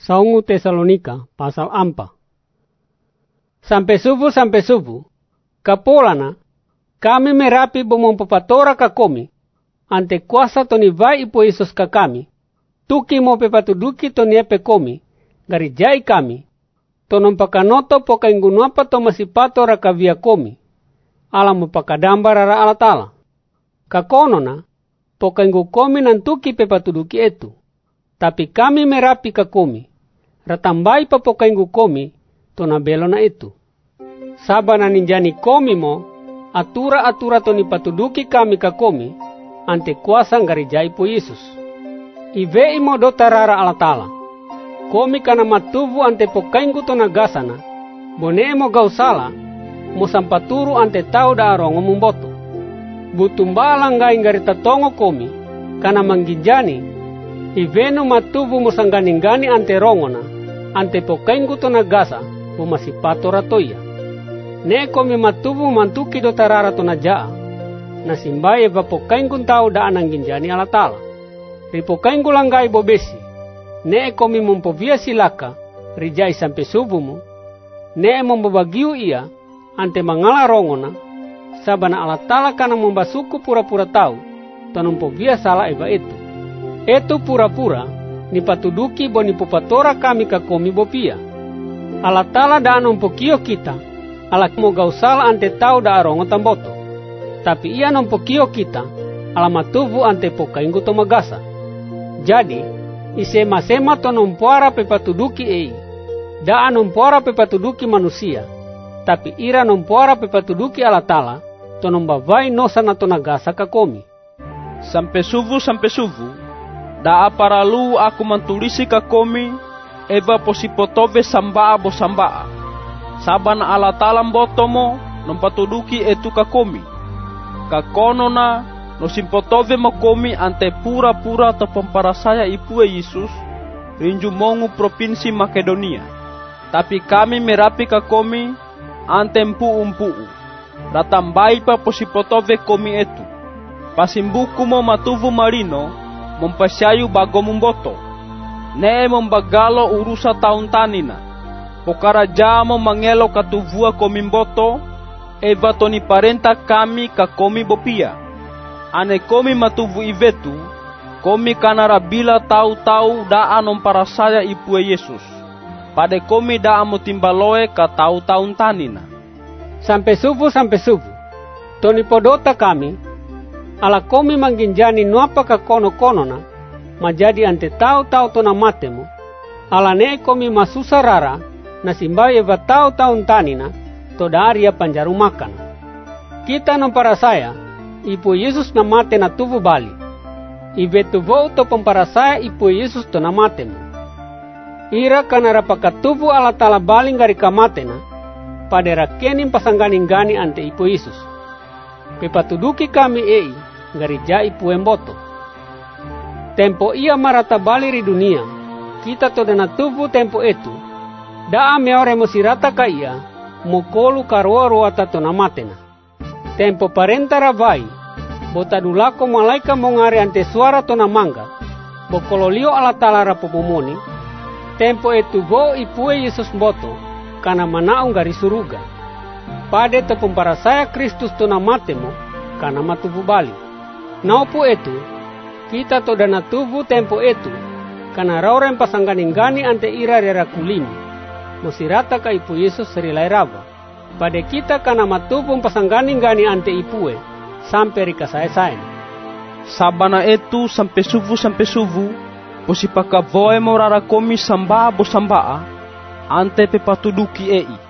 Saungu Tesalonika pasal ampa. Sampai subuh sampai subuh, kapolana, kami merapi bomong pepatora ka komi, ante kuasa toni vai ipo Yesus ka kami, tuki mo pepatuduki toni epe komi, gari jai kami, tonon pakanoto poka ingunuapa to masipato raka via komi, ala mo pakadamba rara ala tala. Kakonona, poka ingu komi nantuki pepatuduki etu, tapi kami merapi ka komi, ratambai papokaingu komi tona belona itu. Sabana ninjani komi mo, atura-atura toni patuduki kami ka komi, ante kuasa ngarijai po Yesus. Ive imo do tarara ala tala. Komi kana matuvu ante pokaingu tona gasana, bone mo gausala, mo sampaturu ante tau da arongo mumboto. Butumbala ngai ngari tatongo komi, kana manginjani, iveno matuvu mo sangganingani ante rongona, ante pokaingu to nagasa mo masipato ratoya. Ne komi matubu mantuki do tarara to najaa. Na simbaye va pokaingu tau da anang ginjani ala tala. Ri pokaingu langgai bobesi. Ne komi mompovia silaka rijai sampai subumu. Ne mombagiu ia ante mangala rongona sabana ala tala kana mombasuku pura-pura tau tanumpo via sala eva itu. Itu pura-pura ni patuduki bo ni pupatora kami ka komi bopia. Ala tala da anon pokio kita, ala mo gausala ante tau da arongo tamboto. Tapi ia non pokio kita, ala matuvu ante pokaingu to magasa. Jadi, isema-sema to non puara pe patuduki ei. Da anon puara pe patuduki manusia. Tapi ira non puara pe patuduki ala tala, to non bavai nosa na to nagasa ka komi. Sampai suvu sampai suvu, da aparalu aku mantulisi ka komi eba posipotove sambaa bo sambaa. Sabana ala talam botomo nompatuduki etu ka komi. Ka konona no simpotove mo komi ante pura-pura to pemparasaya ipue Yesus rinju mongu provinsi Makedonia. Tapi kami merapi ka komi ante mpu-mpu ratambai pa posipotove komi etu. Pasimbuku mo matuvu marino mompasyayu bago mumboto. Ne mombagalo urusa taun tanina. Pokara jamo mangelo katuvua komimboto, eva toni parenta kami ka komi bopia. Ane komi matuvu ivetu, komi kanara bila tau-tau daa non para saya ipue Yesus. Pade komi daa motimbaloe ka tau taun tanina. Sampai subuh sampai subuh. Toni podota kami, ala komi manginjani nuapa ka kono na, majadi ante tau-tau tona matemo, ala ne komi masusa rara, na simbaye va tau-tau tanina, to daria panjaru makan. Kita non para saya, ipu Yesus na mate na tuvu bali. Ibetu vou to para saya ipu Yesus to na matemo. Ira kanara pakatuvu ala tala bali ngari kamatena, padera pasangganing gani ante ipu Yesus. Pepatuduki kami ei, garijai puemboto. Tempo ia marata bali ri dunia, kita to dana tubu tempo itu. Daa meore musirata ka ia, mukolu karua ruata to namatena. Tempo parenta ravai, bota dulako malaika mongare ante suara to namanga, bokololio ala talara popomoni, tempo itu go ipue Yesus boto, kana manaung gari suruga. Pade to saya Kristus to namatemo, kana matubu bali. Naupu itu, kita to dana tubu tempo itu, karena rauren pasangganingani ante ira rera kulimi. Musirata ka ipu Yesus serilai raba. Pada kita kana matupung pasangganingani ante ipue, sampai rika saen. Sabana itu sampai suvu sampai suvu, posipaka voe morara komi samba bo sambaa, ante pepatuduki ei.